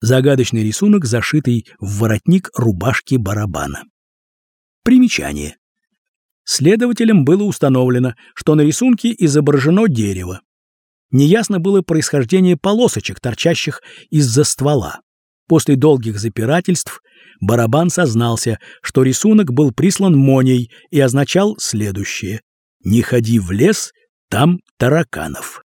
Загадочный рисунок, зашитый в воротник рубашки барабана. Примечание. Следователям было установлено, что на рисунке изображено дерево. Неясно было происхождение полосочек, торчащих из-за ствола. После долгих запирательств барабан сознался, что рисунок был прислан Моней и означал следующее «Не ходи в лес, там тараканов».